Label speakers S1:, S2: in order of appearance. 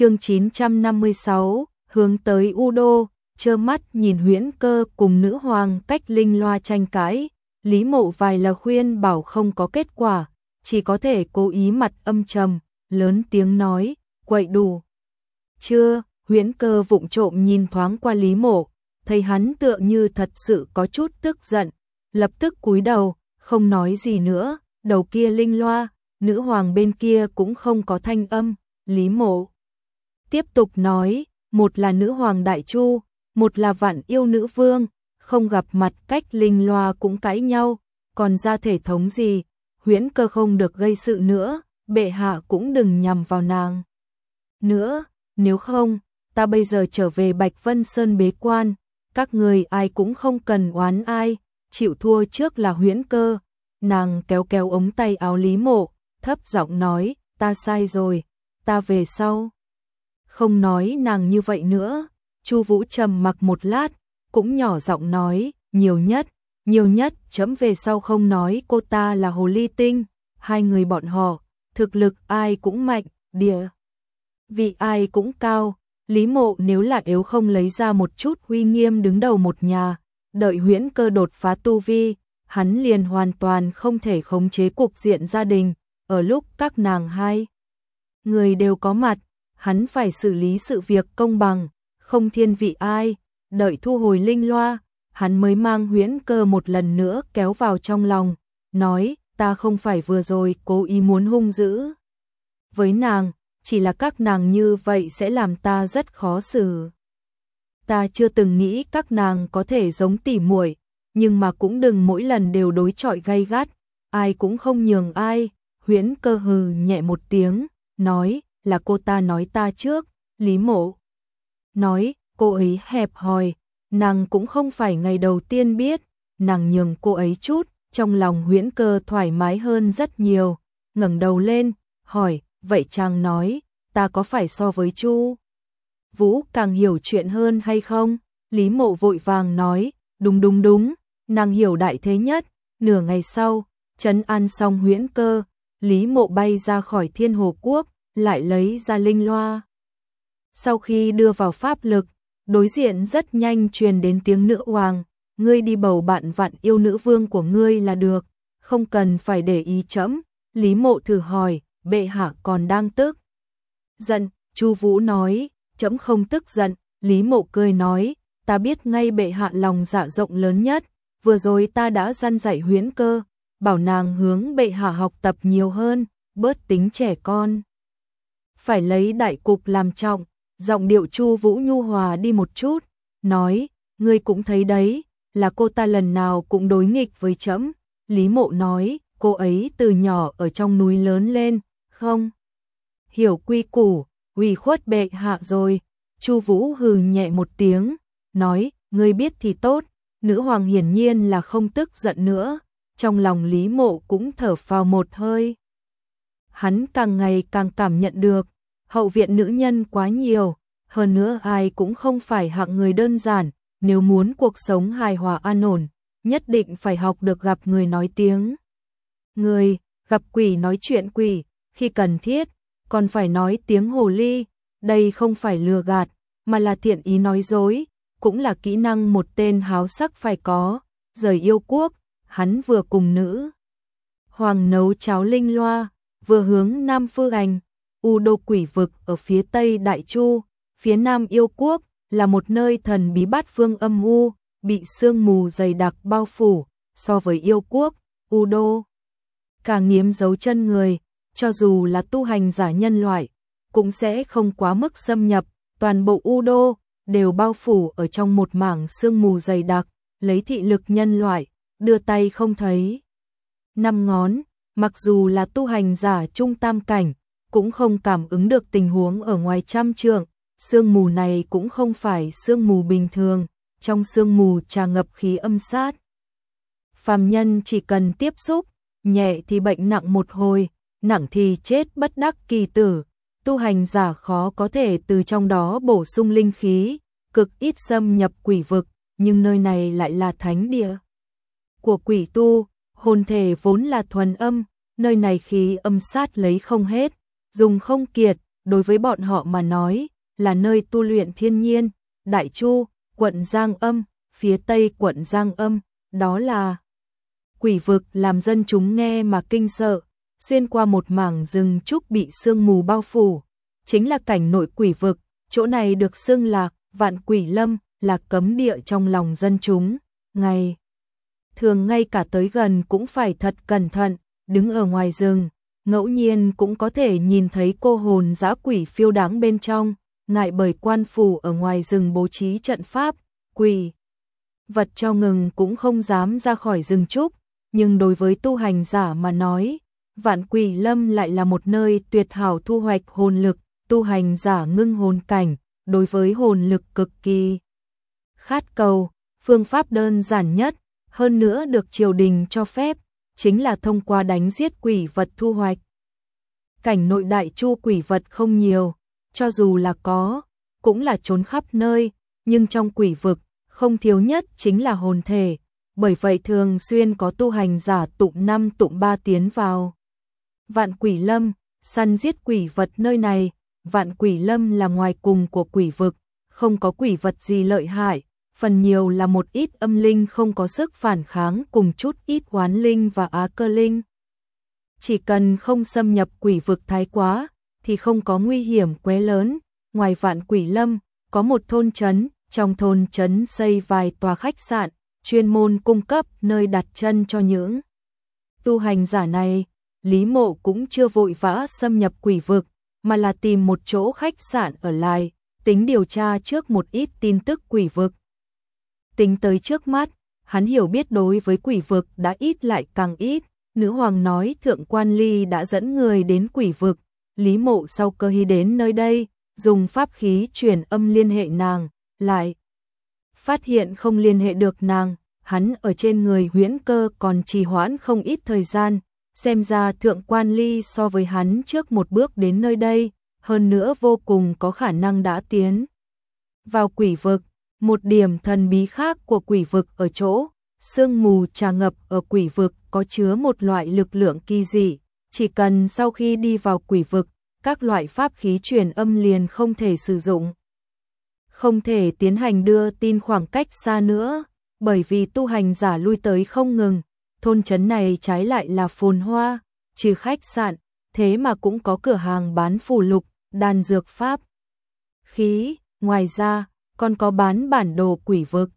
S1: chương 956, hướng tới U Đô, chơ mắt nhìn huyễn cơ cùng nữ hoàng cách linh loa tranh cãi, Lý Mộ vài lời khuyên bảo không có kết quả, chỉ có thể cố ý mặt âm trầm, lớn tiếng nói, quậy đủ. Chưa, huyễn cơ vụng trộm nhìn thoáng qua Lý Mộ, thấy hắn tựa như thật sự có chút tức giận, lập tức cúi đầu, không nói gì nữa, đầu kia linh loa, nữ hoàng bên kia cũng không có thanh âm, Lý Mộ. Tiếp tục nói, một là nữ hoàng đại chu, một là vạn yêu nữ vương, không gặp mặt cách linh loa cũng cãi nhau, còn ra thể thống gì, huyễn cơ không được gây sự nữa, bệ hạ cũng đừng nhằm vào nàng. Nữa, nếu không, ta bây giờ trở về Bạch Vân Sơn bế quan, các người ai cũng không cần oán ai, chịu thua trước là huyễn cơ. Nàng kéo kéo ống tay áo Lý Mộ, thấp giọng nói, ta sai rồi, ta về sau. Không nói nàng như vậy nữa, Chu Vũ trầm mặc một lát, cũng nhỏ giọng nói, nhiều nhất, nhiều nhất chấm về sau không nói cô ta là hồ ly tinh, hai người bọn họ, thực lực ai cũng mạnh, địa. Vị ai cũng cao, Lý Mộ nếu là yếu không lấy ra một chút uy nghiêm đứng đầu một nhà, đợi huyễn cơ đột phá tu vi, hắn liền hoàn toàn không thể khống chế cục diện gia đình, ở lúc các nàng hai người đều có mặt, hắn phải xử lý sự việc công bằng, không thiên vị ai, đợi thu hồi linh loa, hắn mới mang huyễn cơ một lần nữa kéo vào trong lòng, nói, ta không phải vừa rồi cố ý muốn hung dữ. Với nàng, chỉ là các nàng như vậy sẽ làm ta rất khó xử. Ta chưa từng nghĩ các nàng có thể giống tỉ muội, nhưng mà cũng đừng mỗi lần đều đối chọi gay gắt, ai cũng không nhường ai. Huyễn cơ hừ nhẹ một tiếng, nói là cô ta nói ta trước, Lý Mộ. Nói, cô ấy hẹp hòi, nàng cũng không phải ngày đầu tiên biết, nàng nhường cô ấy chút, trong lòng huyễn cơ thoải mái hơn rất nhiều, ngẩng đầu lên, hỏi, vậy chàng nói, ta có phải so với Chu Vũ càng hiểu chuyện hơn hay không? Lý Mộ vội vàng nói, đúng đúng đúng, nàng hiểu đại thế nhất, nửa ngày sau, trấn an xong huyễn cơ, Lý Mộ bay ra khỏi Thiên Hồ Quốc, lại lấy ra linh loa. Sau khi đưa vào pháp lực, đối diện rất nhanh truyền đến tiếng nữ hoàng, ngươi đi bầu bạn vạn yêu nữ vương của ngươi là được, không cần phải để ý chấm. Lý Mộ thử hỏi, bệ hạ còn đang tức. Giận, Chu Vũ nói, chấm không tức giận, Lý Mộ cười nói, ta biết ngay bệ hạ lòng dạ rộng lớn nhất, vừa rồi ta đã gian dạy huyễn cơ, bảo nàng hướng bệ hạ học tập nhiều hơn, bớt tính trẻ con. Phải lấy đại cục làm trọng, giọng điệu Chu Vũ nhu hòa đi một chút, nói, ngươi cũng thấy đấy, là cô ta lần nào cũng đối nghịch với trẫm Lý Mộ nói, cô ấy từ nhỏ ở trong núi lớn lên, không? Hiểu quy củ, ủy khuất bệ hạ rồi. Chu Vũ hừ nhẹ một tiếng, nói, ngươi biết thì tốt, nữ hoàng hiển nhiên là không tức giận nữa, trong lòng Lý Mộ cũng thở phào một hơi. Hắn càng ngày càng cảm nhận được, hậu viện nữ nhân quá nhiều, hơn nữa ai cũng không phải hạng người đơn giản, nếu muốn cuộc sống hài hòa an ổn, nhất định phải học được gặp người nói tiếng. Người, gặp quỷ nói chuyện quỷ, khi cần thiết, còn phải nói tiếng hồ ly, đây không phải lừa gạt, mà là thiện ý nói dối, cũng là kỹ năng một tên háo sắc phải có, rời yêu quốc, hắn vừa cùng nữ. Hoàng nấu cháo linh loa, vừa hướng Nam Phương Anh, U đô quỷ vực ở phía tây Đại Chu, phía nam yêu quốc, là một nơi thần bí bát phương âm u, bị sương mù dày đặc bao phủ, so với yêu quốc, U đô. Càng nghiếm dấu chân người, cho dù là tu hành giả nhân loại, cũng sẽ không quá mức xâm nhập, toàn bộ U đô đều bao phủ ở trong một mảng sương mù dày đặc, lấy thị lực nhân loại, đưa tay không thấy. Năm ngón, mặc dù là tu hành giả trung tam cảnh, cũng không cảm ứng được tình huống ở ngoài trăm trượng, sương mù này cũng không phải sương mù bình thường, trong sương mù tràn ngập khí âm sát. Phàm nhân chỉ cần tiếp xúc, nhẹ thì bệnh nặng một hồi, nặng thì chết bất đắc kỳ tử. Tu hành giả khó có thể từ trong đó bổ sung linh khí, cực ít xâm nhập quỷ vực, nhưng nơi này lại là thánh địa của quỷ tu, hồn thể vốn là thuần âm, nơi này khí âm sát lấy không hết, dùng không kiệt, đối với bọn họ mà nói, là nơi tu luyện thiên nhiên, Đại Chu, quận Giang Âm, phía tây quận Giang Âm, đó là quỷ vực làm dân chúng nghe mà kinh sợ, xuyên qua một mảng rừng trúc bị sương mù bao phủ, chính là cảnh nội quỷ vực, chỗ này được xưng là vạn quỷ lâm, là cấm địa trong lòng dân chúng, ngày thường ngay cả tới gần cũng phải thật cẩn thận, đứng ở ngoài rừng, ngẫu nhiên cũng có thể nhìn thấy cô hồn dã quỷ phiêu đáng bên trong, ngại bởi quan phủ ở ngoài rừng bố trí trận pháp, quỷ. Vật cho ngừng cũng không dám ra khỏi rừng trúc, nhưng đối với tu hành giả mà nói, vạn quỷ lâm lại là một nơi tuyệt hảo thu hoạch hồn lực, tu hành giả ngưng hồn cảnh, đối với hồn lực cực kỳ khát cầu, phương pháp đơn giản nhất, hơn nữa được triều đình cho phép, chính là thông qua đánh giết quỷ vật thu hoạch. Cảnh nội đại chu quỷ vật không nhiều, cho dù là có, cũng là trốn khắp nơi, nhưng trong quỷ vực, không thiếu nhất chính là hồn thể, bởi vậy thường xuyên có tu hành giả tụng năm tụng ba tiến vào. Vạn quỷ lâm, săn giết quỷ vật nơi này, vạn quỷ lâm là ngoài cùng của quỷ vực, không có quỷ vật gì lợi hại, phần nhiều là một ít âm linh không có sức phản kháng cùng chút ít oán linh và á cơ linh. Chỉ cần không xâm nhập quỷ vực thái quá, thì không có nguy hiểm quá lớn, ngoài vạn quỷ lâm, có một thôn trấn, trong thôn trấn xây vài tòa khách sạn, chuyên môn cung cấp nơi đặt chân cho những tu hành giả này. Lý mộ cũng chưa vội vã xâm nhập quỷ vực, mà là tìm một chỗ khách sạn ở lại, tính điều tra trước một ít tin tức quỷ vực. Tính tới trước mắt, hắn hiểu biết đối với quỷ vực đã ít lại càng ít, nữ hoàng nói thượng quan ly đã dẫn người đến quỷ vực, Lý mộ sau cơ hy đến nơi đây, dùng pháp khí truyền âm liên hệ nàng, lại phát hiện không liên hệ được nàng, hắn ở trên người huyễn cơ còn trì hoãn không ít thời gian, xem ra thượng quan ly so với hắn trước một bước đến nơi đây, hơn nữa vô cùng có khả năng đã tiến vào quỷ vực. Một điểm thần bí khác của quỷ vực ở chỗ, sương mù trà ngập ở quỷ vực có chứa một loại lực lượng kỳ dị, chỉ cần sau khi đi vào quỷ vực, các loại pháp khí truyền âm liền không thể sử dụng. Không thể tiến hành đưa tin khoảng cách xa nữa, bởi vì tu hành giả lui tới không ngừng, thôn trấn này trái lại là phồn hoa, trừ khách sạn, thế mà cũng có cửa hàng bán phù lục, đan dược pháp. Khí, ngoài ra, còn có bán bản đồ quỷ vực.